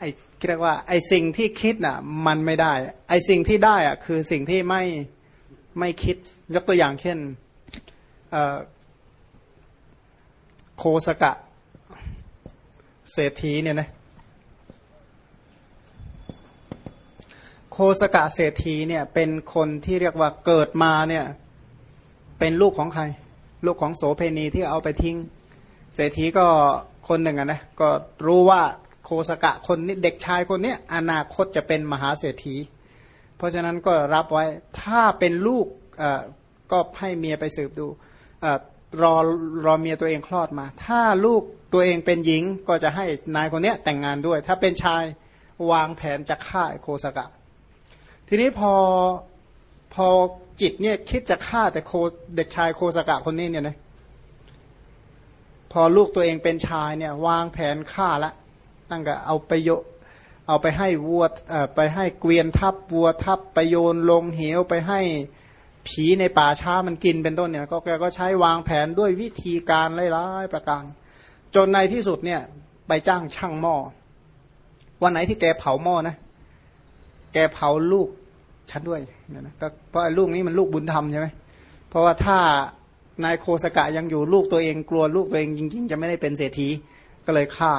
ไอ้เรียกว่าไอ้สิ่งที่คิดน่ะมันไม่ได้ ไอ้สิ่งที่ได้อะคือสิ่งที่ไม่ไม่คิด ยกตัวอย่างเช่นโคสกะเศรษฐีเนี่ยนะโคสกะเศรษฐีเนี่ยเป็นคนที่เรียกว่าเกิดมาเนี่ยเป็นลูกของใคร ลูกของโสเพณีที่เอาไปทิ้ง เศรษฐีก็คนหนึ่งอะนะก็รู้ว่า สกะคนนี้เด็กชายคนนี้อนาคตจะเป็นมหาเศรษฐี เพราะฉะนั้นก็รับไว้ถ้าเป็นลูกก็ให้เมียไปสืบดูรอรอเมียตัวเองคลอดมา ถ้าลูกตัวเองเป็นหญิงก็จะให้นายคนนี้แต่งงานด้วย ถ้าเป็นชายวางแผนจะฆ่าโคสกะ ทีนี้พอพอจิตเนี่ยคิดจะฆ่าแต่โคเด็กชายโคสกะคนนี้เนี่ยนะพอลูกตัวเองเป็นชายเนี่ยวางแผนฆ่าละ ตั้งแต่เอาไปโยเอาไปให้วัวไปให้เกวียนทับวัวทับไปโยนลงเหวไปให้ผีในป่าช้ามันกินเป็นต้นเนี่ยก็แกก็ใช้วางแผนด้วยวิธีการหลายๆประการ จนในที่สุดเนี่ยไปจ้างช่างหม้อวันไหนที่แกเผาหม้อนะ แกเผาลูกฉันด้วยเนี่ยนะก็เพราะลูกนี้มันลูกบุญธรรมใช่ไหมเพราะว่าถ้านายโคสกะยังอยู่ลูกตัวเองกลัวลูกตัวเองจริง ๆ จะไม่ได้เป็นเศรษฐีก็เลยฆ่า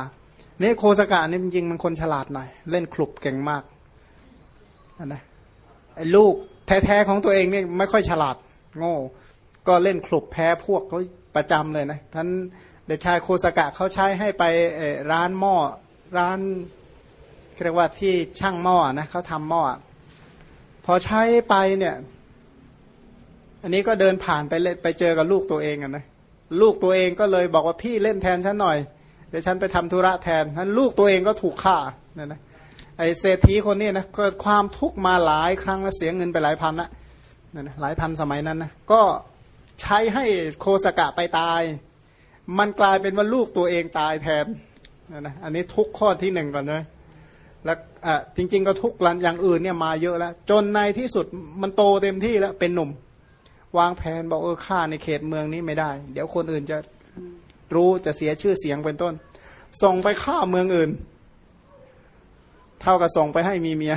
นี่โคสกะนี่จริงๆมันคนฉลาดหน่อย เล่นคลุบเก่งมากนะไอ้ลูกแท้ๆของตัวเองนี่ไม่ค่อยฉลาด โง่ ก็เล่นคลุบแพ้พวกเขาประจำเลยนะท่านเด็กชายโคสกะเขาใช้ให้ไปร้านหม้อร้านเรียกว่าที่ช่างหม้อนะเขาทำหม้อพอใช้ไปเนี่ย อันนี้ก็เดินผ่านไปไปเจอกับลูกตัวเองอนะลูกตัวเองก็เลยบอกว่าพี่เล่นแทนฉันหน่อย เดี๋ยวฉันไปทำธุระแทนท่านลูกตัวเองก็ถูกฆ่าเนี่ยนะไอเศรษฐีคนนี้นะเกิดความทุกข์มาหลายครั้งแล้วเสียเงินไปหลายพันละนั่นนะหลายพันสมัยนั้นนะก็ใช้ให้โคสกะไปตาย มันกลายเป็นว่าลูกตัวเองตายแทนนั่นนะอันนี้ทุกข้อที่หนึ่งก่อนเลยแล้วอะจริง ๆ ก็ทุกลันอย่างอื่นเนี่ยมาเยอะแล้ว จนในที่สุดมันโตเต็มที่แล้วเป็นหนุ่ม วางแผนบอกเออฆ่าในเขตเมืองนี้ไม่ได้ เดี๋ยวคนอื่นจะ รู้จะเสียชื่อเสียงเป็นต้น ส่งไปฆ่าเมืองอื่น เท่ากับส่งไปให้มีเมีย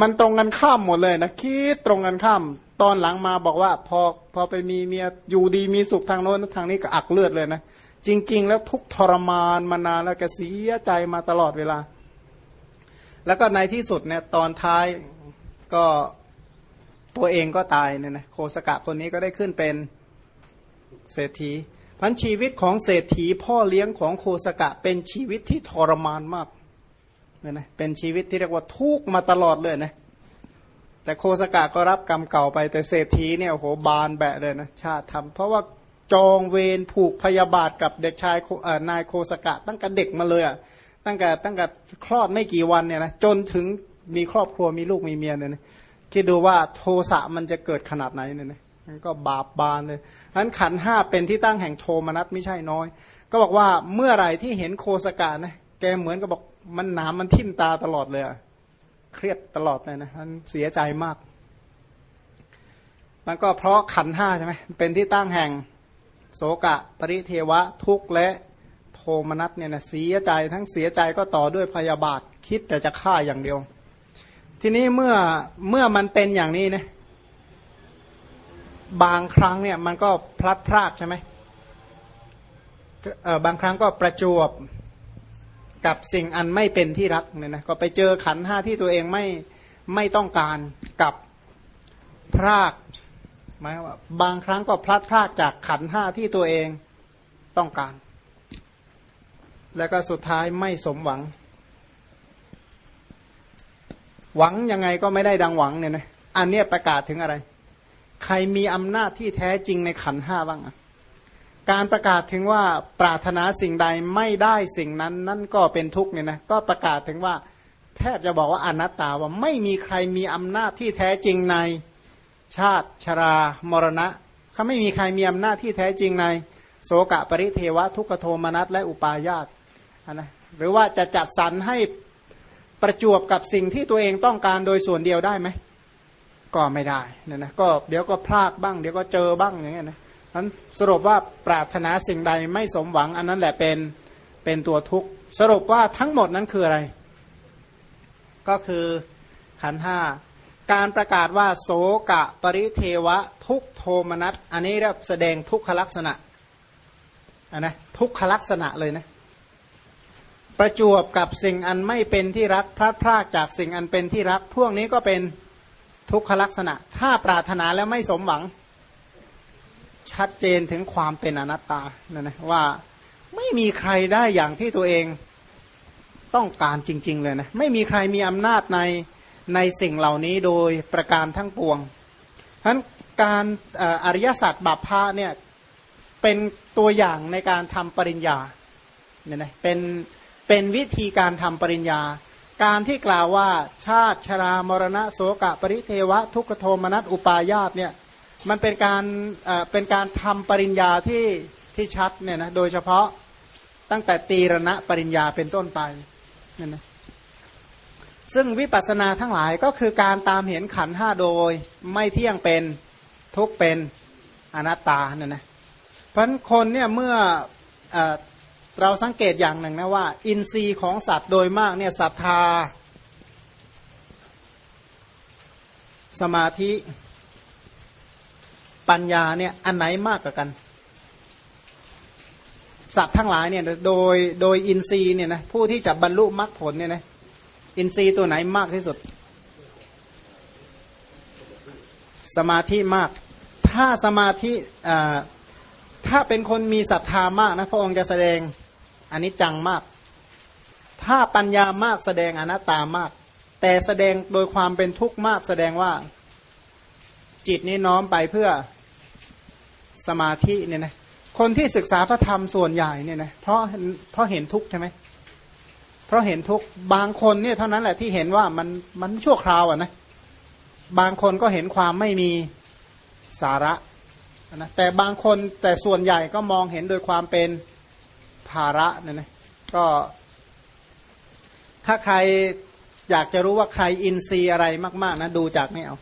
มันตรงกันข้ามหมดเลยนะคิดตรงกันข้าม ตอนหลังมาบอกว่า พอพอไปมีเมียอยู่ดีมีสุขทางโน้นทางนี้ก็อักเลือดเลยนะจริง ๆ แล้วทุกทรมานมานานแล้วก็เสียใจมาตลอดเวลา แล้วก็ในที่สุดเนี่ยตอนท้ายก็ตัวเองก็ตายเนี่ยนะโคสกะคนนี้ก็ได้ขึ้นเป็น เศรษฐีพันชีวิตของเศรษฐีพ่อเลี้ยงของโคสกะเป็นชีวิตที่ทรมานมากเนี่ยนะเป็นชีวิตที่เรียกว่าทุกมาตลอดเลยนะแต่โคสกะก็รับกรรมเก่าไปแต่เศรษฐีเนี่ยโหบานแบะเลยนะชาติทำเพราะว่าจองเวรผูกพยาบาทกับเด็กชายนายโคสกะ ตั้งแต่เด็กมาเลยอะตั้งแต่ตั้งแต่คลอดไม่กี่วันเนี่ยนะจนถึงมีครอบครัวมีลูกมีเมียเนี่ยนะคิดดูว่าโทสะมันจะเกิดขนาดไหนเนี่ยนะ มันก็บาปบานเลยนั้นขันห้าเป็นที่ตั้งแห่งโทมนัสไม่ใช่น้อย ก็บอกว่าเมื่อไหร่ที่เห็นโคสกานะแกเหมือนกับบอกมันหนามมันทิ่มตาตลอดเลยเครียดตลอดเลยนะมันเสียใจมากมันก็เพราะขันห้าใช่ไหมเป็นที่ตั้งแห่งโสกะ ปริเทวะ ทุกข์และโทมนัสเนี่ยนะเสียใจทั้งเสียใจก็ต่อด้วยพยาบาทคิดแต่จะฆ่าอย่างเดียว ทีนี้เมื่อเมื่อมันเป็นอย่างนี้นะ บางครั้งเนี่ยมันก็พลัดพรากใช่ไหมบางครั้งก็ประจวบกับสิ่งอันไม่เป็นที่รักเนี่ยนะก็ไปเจอขันห้าที่ตัวเองไม่ไม่ต้องการกับพรากหมายว่าบางครั้งก็พลัดพรากจากขันห้าที่ตัวเองต้องการ แล้วก็สุดท้ายไม่สมหวัง หวังยังไงก็ไม่ได้ดังหวังเนี่ยนะอันนี้ประกาศถึงอะไร ใครมีอำนาจที่แท้จริงในขันห้าบ้างอะการประกาศถึงว่าปรารถนาสิ่งใดไม่ได้สิ่งนั้นนั่นก็เป็นทุกข์เนี่ยนะก็ประกาศถึงว่าแทบจะบอกว่าอนัตตาว่าไม่มีใครมีอำนาจที่แท้จริงในชาติชรามรณะเขาไม่มีใครมีอำนาจที่แท้จริงใน โสกะปริเทวะทุกขโทมนัสและอุปาญาตนะหรือว่าจะจัดสรรให้ประจวบกับสิ่งที่ตัวเองต้องการโดยส่วนเดียวได้ไหม ก็ไม่ได้นะนะก็เดี๋ยวก็พลาดบ้าง เดี๋ยวก็เจอบ้างอย่างเงี้ยนะนั้นสรุปว่าปรารถนาสิ่งใดไม่สมหวัง อันนั้นแหละเป็นเป็นตัวทุกข์สรุปว่าทั้งหมดนั้นคืออะไร ก็คือขันห้าการประกาศว่าโสกะปริเทวะทุกโทมนัสอันนี้เรียกแสดงทุกขลักษณะนนะทุกขลักษณะเลยนะประจวบกับสิ่งอันไม่เป็นที่รักพลาดพลาดจากสิ่งอันเป็นที่รัก พวกนี้ก็เป็น ทุกขลักษณะ ถ้าปรารถนาแล้วไม่สมหวัง ชัดเจนถึงความเป็นอนัตตานะนะว่าไม่มีใครได้อย่างที่ตัวเองต้องการจริง ๆ เลยนะไม่มีใครมีอำนาจในในสิ่งเหล่านี้โดยประการทั้งปวงฉะนั้นการอริยศาสัจบัพพะเนี่ยเป็นตัวอย่างในการทำปริญญาเนี่ยนะเป็นเป็นวิธีการทำปริญญา การที่กล่าวว่าชาติชรามรณะโสกะปริเทวะ ทุกขโทมนัสอุปายาตเนี่ยมันเป็นการเป็นการทำปริญญาที่ที่ชัดเนี่ยนะโดยเฉพาะตั้งแต่ตีรณะปริญญาเป็นต้นไปเนี่ยนะซึ่งวิปัสสนาทั้งหลายก็คือการตามเห็นขันห้าโดย ไม่เที่ยงเป็นทุกเป็นอนัตตาเนี่ยนะเพราะคนเนี่ยเมื่ออ เราสังเกตอย่างหนึ่งนะว่า อินทรีย์ของสัตว์โดยมากเนี่ยศรัทธา สมาธิ ปัญญาเนี่ยอันไหนมากกว่ากัน สัตว์ทั้งหลายเนี่ยโดยโดยอินทรีย์เนี่ยนะผู้ที่จะบรรลุมรรคผลเนี่ยนะอินทรีย์ตัวไหนมากที่สุด สมาธิมาก ถ้าสมาธิถ้าเป็นคนมีศรัทธามากนะพระองค์จะแสดง อันนี้จังมาก ถ้าปัญญามากแสดงอนัตตามาก แต่แสดงโดยความเป็นทุกข์มากแสดงว่า จิตนี้น้อมไปเพื่อสมาธิเนี่ยนะคนที่ศึกษาพระธรรมส่วนใหญ่เนี่ยนะเพราะเพราะเห็นทุกข์ใช่ไหมเพราะเห็นทุกข์บางคนเนี่ยเท่านั้นแหละที่เห็นว่ามันมันชั่วคราวอะนะบางคนก็เห็นความไม่มีสาระนะแต่บางคนแต่ส่วนใหญ่ก็มองเห็นโดยความเป็นาระเนี่ยนะก็ ถ้าใครอยากจะรู้ว่าใครอินทรีย์อะไรมาก ๆ นะดูจากนี่เอา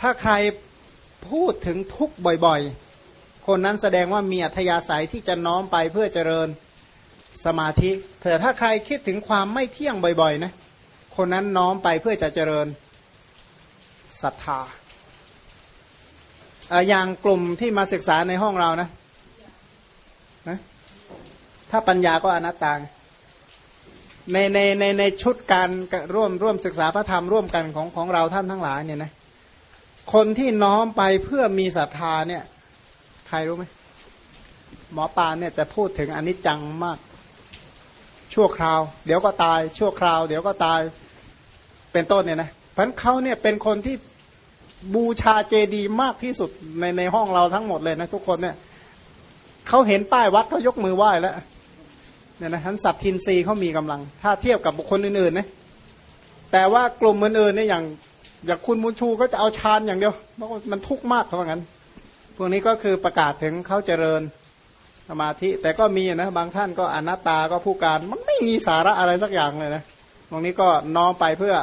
ถ้าใครพูดถึงทุกบ่อยๆ คนนั้นแสดงว่ามีอัธยาศัยที่จะน้อมไปเพื่อเจริญสมาธิแต่ถ้าใครคิดถึงความไม่เที่ยงบ่อยๆนะคนนั้นน้อมไปเพื่อจะเจริญศรัทธาอย่างกลุ่มที่มาศึกษาในห้องเรานะนะ ถ้าปัญญาก็อนัตตาในในในในชุดการร่วมร่วมศึกษาพระธรรมร่วมกันของของเราท่านทั้งหลายเนี่ยนะคนที่น้อมไปเพื่อมีศรัทธาเนี่ยใครรู้ไหมหมอปานเนี่ยจะพูดถึงอนิจจังมาก ชั่วคราว เดี๋ยวก็ตาย ชั่วคราว เดี๋ยวก็ตายเป็นต้นเนี่ยนะเพราะเขาเนี่ยเป็นคนที่บูชาเจดีย์มากที่สุดในในห้องเราทั้งหมดเลยนะทุกคนเนี่ยเขาเห็นป้ายวัดเขายกมือไหว้แล้ว เนี่ยนะทั้นสัตทินรีเขามีกำลัง ถ้าเทียบกับบุคคลอื่นๆนะแต่ว่ากลุ่มอื่นๆเนี่ยอย่างอย่างคุณมุนชูก็จะเอาฌานอย่างเดียวเพราะมันทุกข์มากเพราะงั้น พวกนี้ก็คือประกาศถึงเขาเจริญสมาธิ แต่ก็มีนะบางท่านก็อนัตตาก็ผู้การ มันไม่มีสาระอะไรสักอย่างเลยนะตรงนี้ก็น้อมไปเพื่อ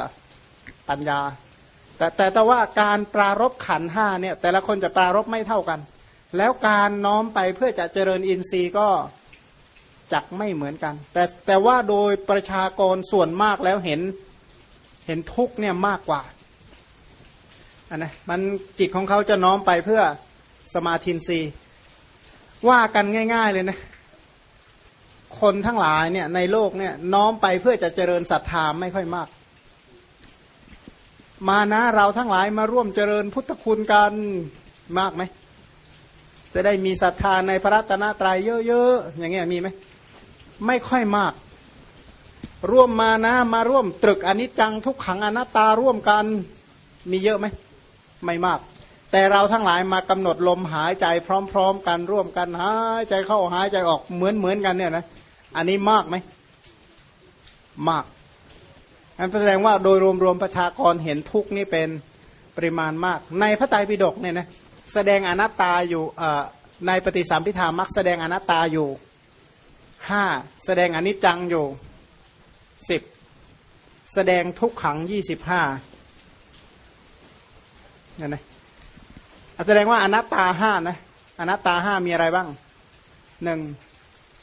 ปัญญา แต่แต่แต่ว่าการปรารบขันห้าเนี่ย แต่ละคนจะปรารบไม่เท่ากัน แล้วการน้อมไปเพื่อจะเจริญอินทรีย์ก็ จักไม่เหมือนกัน แต่แต่ว่าโดยประชากรส่วนมากแล้วเห็นเห็นทุกเนี่ยมากกว่าอันนะมันจิตของเขาจะน้อมไปเพื่อสมาธินรีว่ากันง่าย ๆเลยนะ คนทั้งหลายเนี่ยในโลกเนี่ยน้อมไปเพื่อจะเจริญศรัทธาไม่ค่อยมาก มานะเราทั้งหลายมาร่วมเจริญพุทธคุณกันมากไหมจะได้มีศรัทธาในพระรัตนตรัยเยอะๆ อย่างเงี้ยมีไหม ไม่ค่อยมาก ร่วมมานะมาร่วมตรึกอนิจจังทุกขังอนัตตาร่วมกันมีเยอะไหมไม่มาก แต่เราทั้งหลายมากำหนดลมหายใจพร้อม ๆ กันร่วมกันหายใจเข้าหายใจออกเหมือนเหมือนกันเนี่ยนะอันนี้มากไหมมากอันแสดงว่าโดยรวมๆประชากรเห็นทุกนี่เป็นปริมาณมาก ในพระไตรปิฎกเนี่ยนะแสดงอนัตตาอยู่ในปฏิสัมพิธามักแสดงอนัตตาอยู่ ห้าแสดงอนิจจังอยู่สิบแสดงทุกขังยี่สิบห้าเนี่ยนะแสดงว่าอนัตตาห้านะอนัตตาห้ามีอะไรบ้างหนึ่ง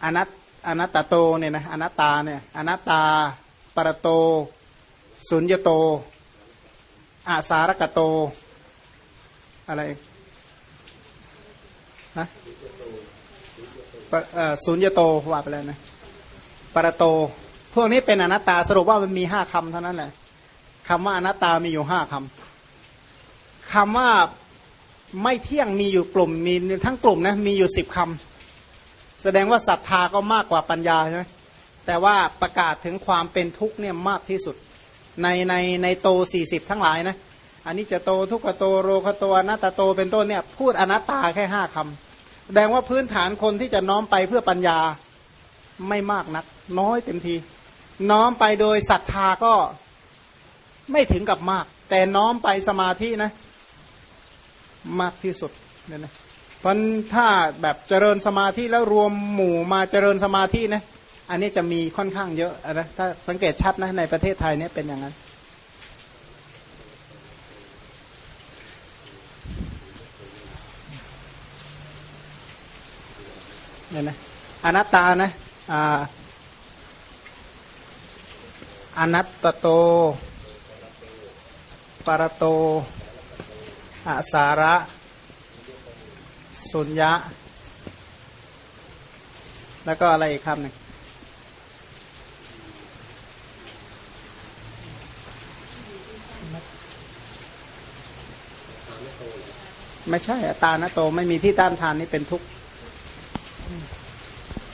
อนัตอนัตตาโตเนี่ยนะอนัตตาเนี่ยอนัตตาปรโต สุญญโตอาสารกโตอะไรนะ สุญญโตว่าไปแล้วนะปรโต พวกนี้เป็นอนัตตาสรุปว่ามันมีห้าคำเท่านั้นแหละคำว่าอนัตตามีอยู่ห้าคำคำว่าไม่เที่ยงมีอยู่กลุ่มมีทั้งกลุ่มนะมีอยู่สิบคำแสดงว่าศรัทธาก็มากกว่าปัญญาใช่ไหมแต่ว่าประกาศถึงความเป็นทุกข์เนี่ยมากที่สุด ในในในโตสี่สิบทั้งหลายนะอันนี้จะโตทุกขโตโรคโตอนัตตโตเป็นต้นเนี่ยพูดอนัตตาแค่ห้าคำ แสดงว่าพื้นฐานคนที่จะน้อมไปเพื่อปัญญาไม่มากนัก น้อยเต็มที น้อมไปโดยศรัทธาก็ไม่ถึงกับมาก แต่น้อมไปสมาธินะ มากที่สุดเนี่ยนะเพราะถ้าแบบเจริญสมาธิแล้วรวมหมู่มาเจริญสมาธินะอันนี้จะมีค่อนข้างเยอะนะถ้าสังเกตชัดนะในประเทศไทยเนี่ยเป็นอย่างนั้น เนี่ยนะอนัตตานะอ่าอนัตตโต ปรโตอาสาระ สุญญะ แล้วก็อะไรอีกคำหนึ่งไม่ใช่ตานะโตไม่มีที่ต้านทานนี่เป็นทุกข์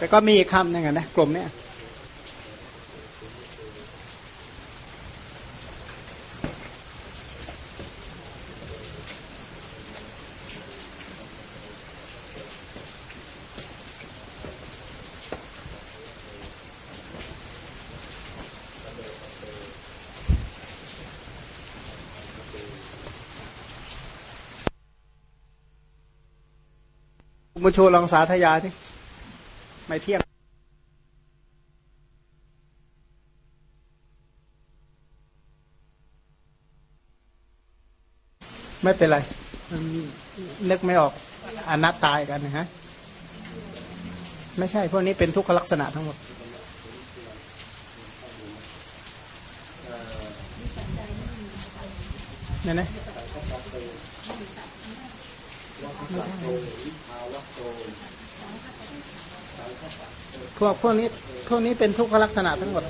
แต่ก็มีอีกคำหนึ่งนะกลุ่มเนี้ยมุชูลองสาธยาที่ ไม่เที่ยงไม่เป็นไรนึกไม่ออกอนัตตายกันนะฮะไม่ใช่พวกนี้เป็นทุกขลักษณะทั้งหมดเนี่ยนะ พวกพวกนี้พวกนี้เป็นทุกขลักษณะทั้งหมด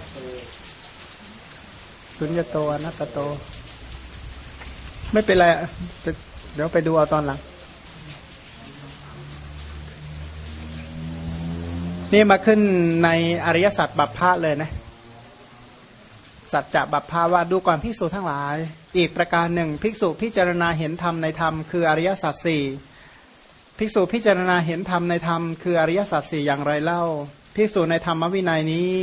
สุญญโตอนัตโต ไม่เป็นไรเดี๋ยวไปดูเอาตอนหลัง นี่มาขึ้นในอริยสัจบัพพะเลยนะ สัจจะบัพพาว่าดูก่อนภิกษุทั้งหลาย อีกประการหนึ่ง ภิกษุพิจารณาเห็นธรรมในธรรมคืออริยสัจสี่ภิกษุพิจารณาเห็นธรรมในธรรมคืออริยสัจสี่อย่างไรเล่า ภิกษุในธรรมวินัยนี้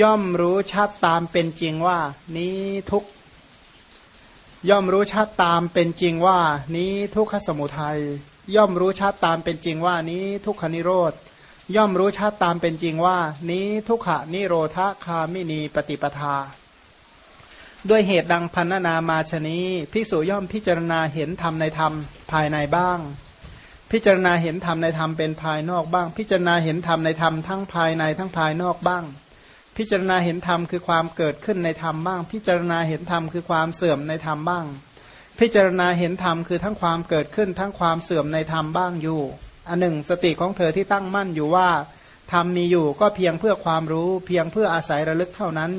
ย่อมรู้ชัดตามเป็นจริงว่า นี้ทุกย่อมรู้ชัดตามเป็นจริงว่า นี้ทุกขสมุทัยย่อมรู้ชัดตามเป็นจริงว่านี้ทุกขนิโรธย่อมรู้ชัดตามเป็นจริงว่า นี้ทุกขนิโรธคามินีปฏิปทา ด้วยเหตุดังพันนามาชนี้ ภิกษุย่อมพิจารณาเห็นธรรมในธรรมภายในบ้าง พิจารณาเห็นธรรมในธรรมเป็นภายนอกบ้าง พิจารณาเห็นธรรมในธรรมทั้งภายในทั้งภายนอกบ้าง พิจารณาเห็นธรรมคือความเกิดขึ้นในธรรมบ้าง พิจารณาเห็นธรรมคือความเสื่อมในธรรมบ้าง พิจารณาเห็นธรรมคือทั้งความเกิดขึ้นทั้งความเสื่อมในธรรมบ้างอยู่ อันหนึ่ง สติของเธอที่ตั้งมั่นอยู่ว่าธรรมมีอยู่ก็เพียงเพื่อความรู้ เพียงเพื่ออาศัยระลึกเท่านั้น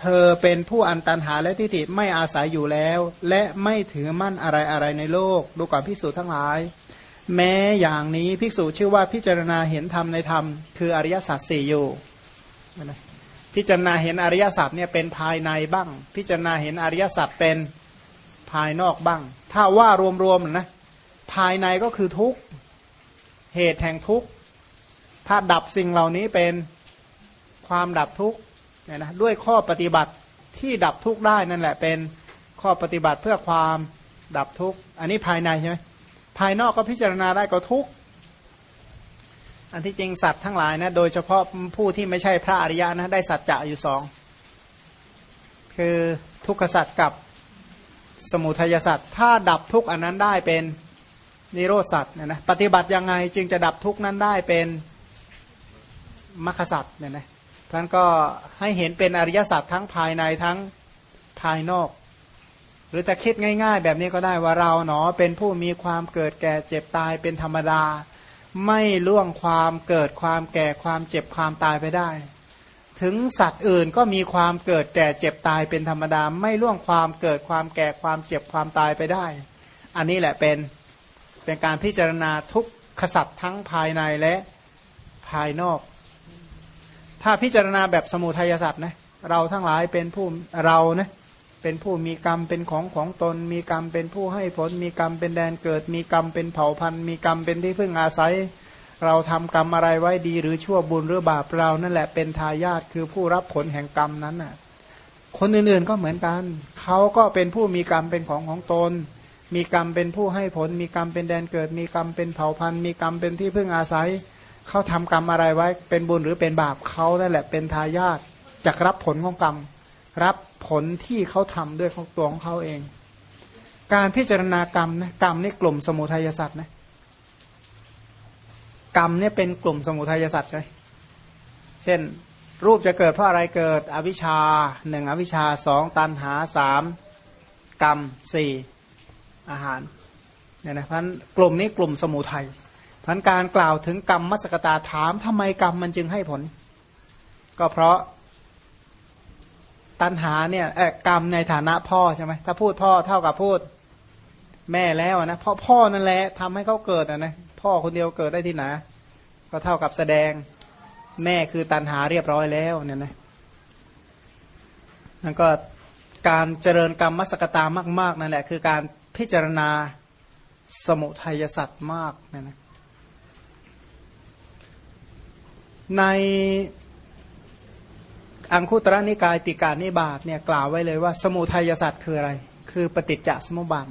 เธอเป็นผู้อันตันหาและทิฏฐิไม่อาศัยอยู่แล้ว และไม่ถือมั่นอะไรอะไรในโลก ดูก่อนพิสูจน์ทั้งหลาย แม้อย่างนี้ภิกษุชื่อว่าพิจารณาเห็นธรรมในธรรม คืออริยสัจสี่อยู่พิจารณาเห็นอริยสัจเนี่ยเป็นภายในบ้าง พิจารณาเห็นอริยสัจเป็นภายนอกบ้าง ถ้าว่ารวมๆนะภายในก็คือทุกเหตุแห่งทุกถ้าดับสิ่งเหล่านี้เป็นความดับทุก เนี่ยนะด้วยข้อปฏิบัติที่ดับทุกข์ได้นั่นแหละเป็นข้อปฏิบัติเพื่อความดับทุกข์อันนี้ภายในใช่ไหมภายนอกก็พิจารณาได้ก็ทุกข์อันที่จริงสัตว์ทั้งหลายนะโดยเฉพาะผู้ที่ไม่ใช่พระอริยะนะได้สัจจะอยู่สองคือทุกขสัตว์กับสมุทัยสัตว์ถ้าดับทุกอันนั้นได้เป็นนิโรสัตว์เนะนะปฏิบัติยังไงจึงจะดับทุกข์นั้นได้เป็นมรรคสัตว์เนี่ยนะ ท่านก็ให้เห็นเป็นอริยสัจทั้งภายในทั้งภายนอก หรือจะคิดง่าย ๆ แบบนี้ก็ได้ว่าเราเนาะเป็นผู้มีความเกิดแก่เจ็บตายเป็นธรรมดา ไม่ล่วงความเกิดความแก่ความเจ็บความตายไปได้ ถึงสัตว์อื่นก็มีความเกิดแก่เจ็บตายเป็นธรรมดา ไม่ล่วงความเกิดความแก่ความเจ็บความตายไปได้ อันนี้แหละเป็นเป็นการพิจารณาทุกขสัตว์ทั้งภายในและภายนอก ถ้าพิจารณาแบบสมุทัยสัตว์นะเราทั้งหลายเป็นผู้เรานะเป็นผู้มีกรรมเป็นของของตน มีกรรมเป็นผู้ให้ผล มีกรรมเป็นแดนเกิด มีกรรมเป็นเผ่าพันธุ์ มีกรรมเป็นที่พึ่งอาศัย เราทำกรรมอะไรไว้ดีหรือชั่วบุญหรือบาปเรานั่นแหละเป็นทายาทคือผู้รับผลแห่งกรรมนั้นน่ะคนอื่นๆก็เหมือนกัน เขาก็เป็นผู้มีกรรมเป็นของของตน มีกรรมเป็นผู้ให้ผล มีกรรมเป็นแดนเกิด มีกรรมเป็นเผ่าพันธุ์ มีกรรมเป็นที่พึ่งอาศัย เขาทำกรรมอะไรไว้ เป็นบุญหรือเป็นบาปเขานั่นแหละเป็นทายาทจะรับผลของกรรม รับผลที่เขาทำด้วยของตัวของเขาเอง การพิจารณากรรมนะกรรมนี่กลุ่มสมุทัยสัตว์นะกรรมเนี่ยเป็นกลุ่มสมุทัยสัตว์ใช่เช่น รูปจะเกิดเพราะอะไรเกิด อวิชชาหนึ่งอวิชชาสองตันหาสามกรรมสี่อาหารเนี่ยนะเพราะกลุ่มนี้กลุ่มสมุทัย พันการกล่าวถึงกรรมมสกตาถามทำไมกรรมมันจึงให้ผล ก็เพราะตันหาเนี่ยกรรมในฐานะพ่อใช่ไหมถ้าพูดพ่อเท่ากับพูดแม่แล้วนะพ่อพ่อนั่นแหละทำให้เขาเกิดนะพ่อคนเดียวเกิดได้ที่ไหนก็เท่ากับแสดงแม่คือตันหาเรียบร้อยแล้วเนี่ยนะนั่นก็การเจริญกรรมมสกตามาก ๆ นั่นแหละ คือการพิจารณาสมุทัยสัตว์มากเนี่ยนะ ในอังคุตระนิกายติการนิบาตเนี่ยกล่าวไว้เลยว่า สมุทัยสัตว์คืออะไร คือปฏิจจสมุปบาท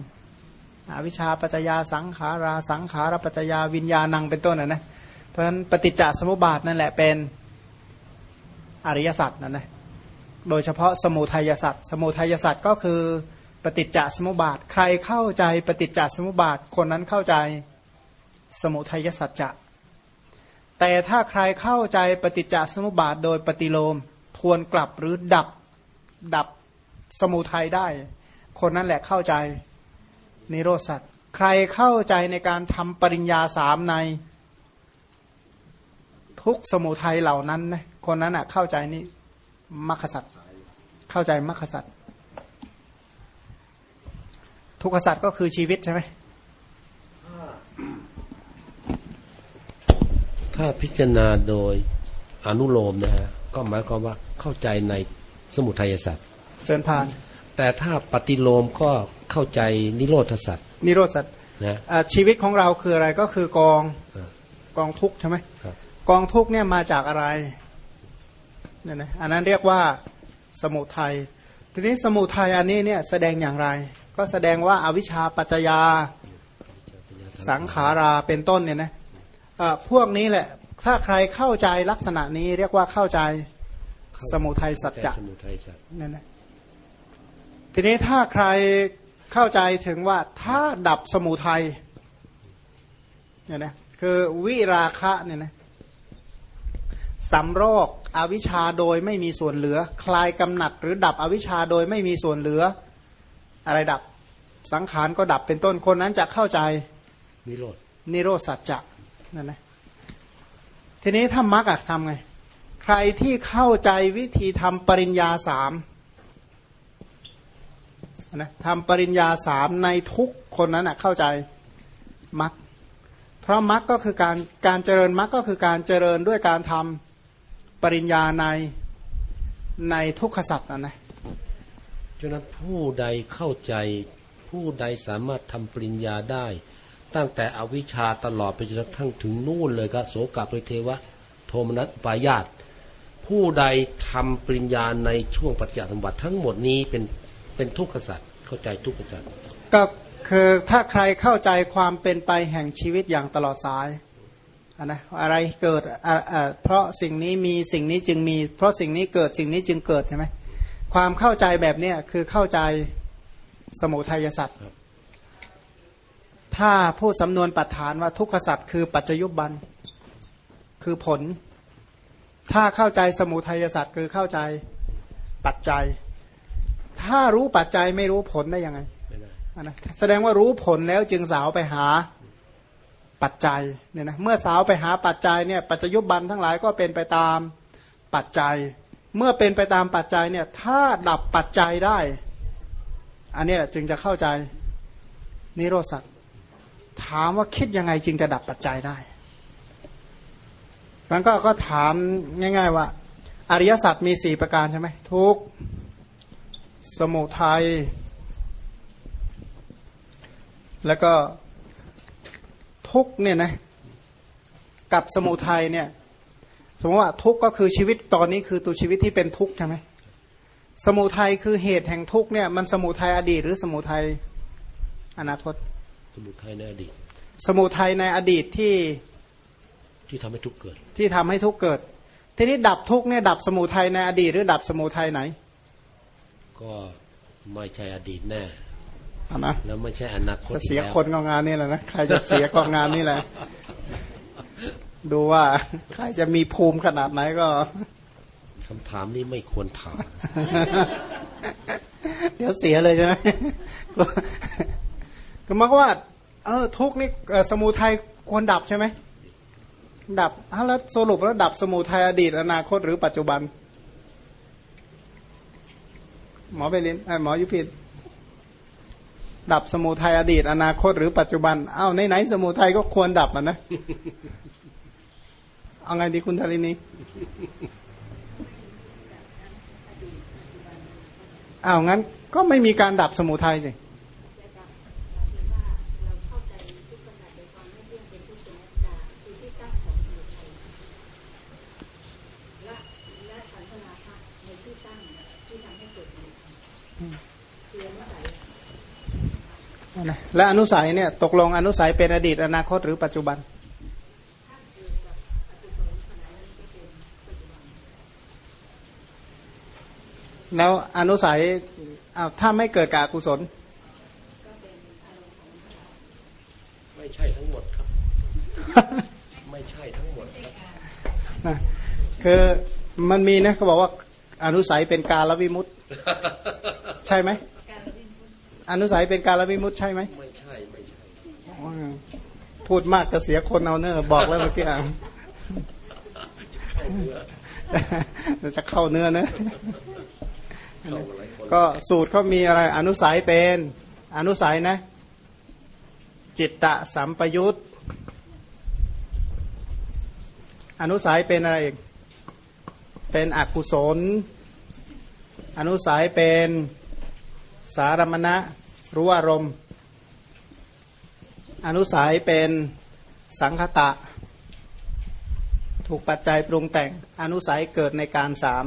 อวิชชาปัจจยาสังขาราสังขารปัจจยาวิญญาณังเป็นต้นนะนะเพราะฉะนั้นปฏิจจสมุปบาทนั่นแหละเป็นอริยสัจนั่นนะโดยเฉพาะสมุทัยสัตว์สมุทัยสัตว์ก็คือปฏิจจสมุปบาท ใครเข้าใจปฏิจจสมุปบาท คนนั้นเข้าใจสมุทัยสัจจะ แต่ถ้าใครเข้าใจปฏิจจสมุปบาทโดยปฏิโลม ทวนกลับหรือดับดับสมุทัยได้ คนนั้นแหละเข้าใจนิโรธสัตว์ใครเข้าใจในการทำปริญญาสามใน ทุกสมุทัยเหล่านั้นนะคนนั้นอะเข้าใจนี่มรรคสัตว์เข้าใจมรรคสัตว์ทุกขสัตว์ก็คือชีวิตใช่ไหม ถ้าพิจารณาโดยอนุโลมนะฮะก็หมายความว่าเข้าใจในสมุทัยสัตว์เชิญผ่าน แต่ถ้าปฏิโลมก็เข้าใจนิโรธสัตว์นิโรธสัตว์นะชีวิตของเราคืออะไรก็คือกองกองทุกข์ใช่ไหมกองทุกข์เนี่ยมาจากอะไรเนี่ยนะอันนั้นเรียกว่าสมุทัยทีนี้สมุทัยอันนี้เนี่ยแสดงอย่างไร ก็แสดงว่าอาวิชชาปัจจยาสังขาราเป็นต้นเนี่ยนะ พวกนี้แหละ ถ้าใครเข้าใจลักษณะนี้เรียกว่าเข้าใจสมุทัยสัจจะนั่นนะทีนี้ถ้าใครเข้าใจถึงว่าถ้าดับสมุทัยเนี่ยนะคือวิราคะเนี่ยนะสำรอกอวิชชาโดยไม่มีส่วนเหลือ คลายกำหนัด หรือดับอวิชชาโดยไม่มีส่วนเหลือ อะไรดับสังขารก็ดับเป็นต้นคนนั้นจะเข้าใจ นิโรธนิโรธสัจจะ นั่นนะทีนี้ถ้ามักอะทำไง ใครที่เข้าใจวิธีทำปริญญาสามนะทำปริญญาสามในทุกคนนั้นอะเข้าใจมักเพราะมักก็คือการการเจริญมักก็คือการเจริญด้วยการทำปริญญาในในทุกขสัตว์นะนะฉะนั้นผู้ใดเข้าใจผู้ใดสามารถทำปริญญาได้ ตั้งแต่อวิชชาตลอดไปจนกระทั่งถึงนู่นเลยก็โสกปริเทวะ โทมนัสปายาตผู้ใดทำปริญญาในช่วงปฏิจจสมบัติทั้งหมดนี้เป็นเป็นทุกขสัตว์เข้าใจทุกขสัตว์ก็คือถ้าใครเข้าใจความเป็นไปแห่งชีวิตอย่างตลอดสายนะอะไรเกิดเพราะสิ่งนี้มีสิ่งนี้จึงมี เพราะสิ่งนี้เกิดสิ่งนี้จึงเกิดใช่ไหมความเข้าใจแบบนี้คือเข้าใจสมุทัยสัตว์ ถ้าพูดสำนวนปัจฐานว่าทุกขสัตว์คือปัจจยุบันคือผล ถ้าเข้าใจสมุทัยสัตว์คือเข้าใจปัจจัย ถ้ารู้ปัจจัยไม่รู้ผลได้ยังไงไม่ได้อะนะแสดงว่ารู้ผลแล้วจึงสาวไปหาปัจจัยเนี่ยนะเมื่อสาวไปหาปัจจัยเนี่ยปัจจยุบันทั้งหลายก็เป็นไปตามปัจจัย เมื่อเป็นไปตามปัจจัยเนี่ยถ้าดับปัจจัยได้ อันนี้แหละจึงจะเข้าใจนิโรธสัตว์ ถามว่าคิดยังไงจึงจะดับปัจจัยได้มันก็ก็ถามง่าย ๆ ว่า อริยสัจมีสี่ประการใช่ไหมทุกสมุทัยแล้วก็ทุกเนี่ยนะกับสมุทัยเนี่ยสมมติว่าทุกก็คือชีวิตตอนนี้คือตัวชีวิตที่เป็นทุกข์ใช่ไหมสมุทัยคือเหตุแห่งทุกข์เนี่ยมันสมุทัยอดีต หรือสมุทัยอนาคต สมุทัยในอดีต สมุทัยในอดีตที่ที่ทำให้ทุกข์เกิด ที่ทำให้ทุกข์เกิด ทีนี้ดับทุกข์เนี่ยดับสมุทัยในอดีต หรือดับสมุทัยไหน ก็ไม่ใช่อดีตแน่เอานะแล้วไม่ใช่อนาคตจะเสียอีกแล้วคนกองงานนี่แหละนะใครจะเสียกองงานนี่แหละ ดูว่าใครจะมีภูมิขนาดไหนก็คำถามนี้ไม่ควรถาม เดี๋ยวเสียเลยใช่ไหม ก็หมายว่า เออทุกนี่สมุทัยควรดับใช่ไหมดับแล้วสรุปแล้วดับสมุทัยอดีต อนาคตหรือปัจจุบัน หมอไปเรียนเอ่อหมอยุพินดับสมุทัยอดีต อนาคตหรือปัจจุบัน เอ้าไหนๆสมุทัยก็ควรดับอะนะเอาไงดีคุณธารินีอ้าวงั้นก็ไม่มีการดับสมุทัยสิ นะและอนุสัยเนี่ยตกลงอนุสัยเป็นอดีตอนาคตหรือปัจจุบัน แล้วอนุสัยอ้าวถ้าไม่เกิดกากุศล ไม่ใช่ทั้งหมดครับ ไม่ใช่ทั้งหมดครับนะคือมันมีนะเขาบอกว่าอนุสัยเป็นการละวิมุตต์ใช่ไหม อนุสัยเป็นการละวิมุตต์ใช่ไหมไม่ใช่ไม่ใช่อ๋อพูดมากจะเสียคนเอาเนอะบอกแล้วเมื่อกี้อะจะเข้าเนื้อนะเข้ามาหลายคนก็สูตรเขามีอะไร อนุสัยเป็นอนุสัยนะ จิตตะสัมปยุตอนุสัยเป็นอะไรอีกเป็นอกุศล อนุสัยเป็น สารมณะรู้อารมณ์ อนุสัยเป็นสังคตะ ถูกปัจจัยปรุงแต่งอนุสัยเกิดในการสาม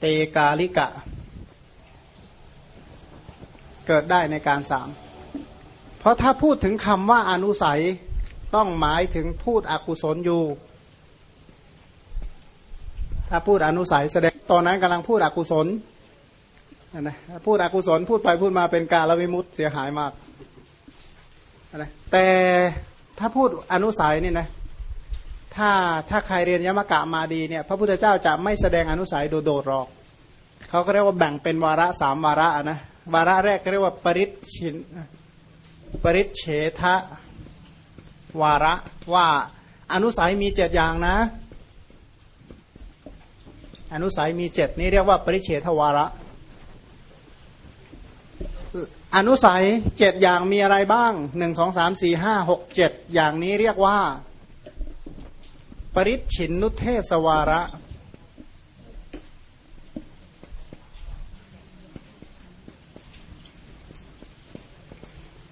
เตกาลิกะ เกิดได้ในการสามเพราะถ้าพูดถึงคำว่าอนุสัยต้องหมายถึงพูดอกุศลอยู่ ถ้าพูดอนุสัยแสดงตอนนั้นกำลังพูดอกุศลนะถ้าพูดอกุศลพูดไปพูดมาเป็นการละวิมุตเสียหายมากนะแต่ถ้าพูดอนุสัยนี่นะถ้าถ้าใครเรียนยมกะมาดีเนี่ยพระพุทธเจ้าจะไม่แสดงอนุสัยโดดๆหรอกเขาก็เรียกว่าแบ่งเป็นวาระสามวาระอะนะวาระแรกเรียกว่าปริชินปริเฉทะวาระว่าอนุสัยมีเจ็ดอย่างนะ อนุสัยมีเจ็ดนี่เรียกว่าปริเฉทวาระ อนุสัยเจ็ดอย่างมีอะไรบ้างหนึ่งสองสามสี่ห้าหกเจ็ดอย่างนี้เรียกว่า ปริชินนุเทศวาระ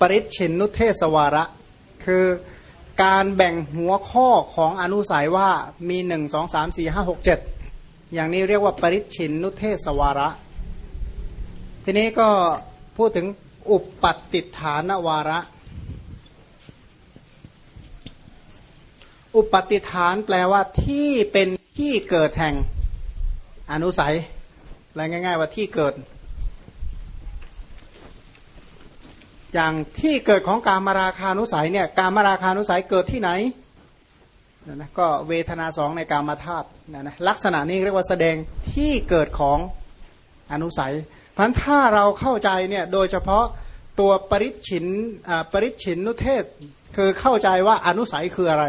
ปริชินนุเทศวาระ คือการแบ่งหัวข้อของอนุสัยว่ามีหนึ่งสองสามสี่ห้าหกเจ็ด อย่างนี้เรียกว่าปริชินนุเทศวาระ ทีนี้ก็พูดถึงอุปปัตติฐานวาระ อุปปัตติฐานแปลว่าที่เป็นที่เกิดแห่งอนุสัยแปลง่าย ๆ ว่าที่เกิด อย่างที่เกิดของการมาราคานุสัยเนี่ยการมาราคานุสัยเกิดที่ไหน นะนะก็เวทนาสองในกามาธาตุนะนะลักษณะนี้เรียกว่าแสดงที่เกิดของอนุสัย เพราะฉะนั้นถ้าเราเข้าใจเนี่ยโดยเฉพาะตัวปริชินปริชินนุเทศคือเข้าใจว่าอนุสัยคืออะไร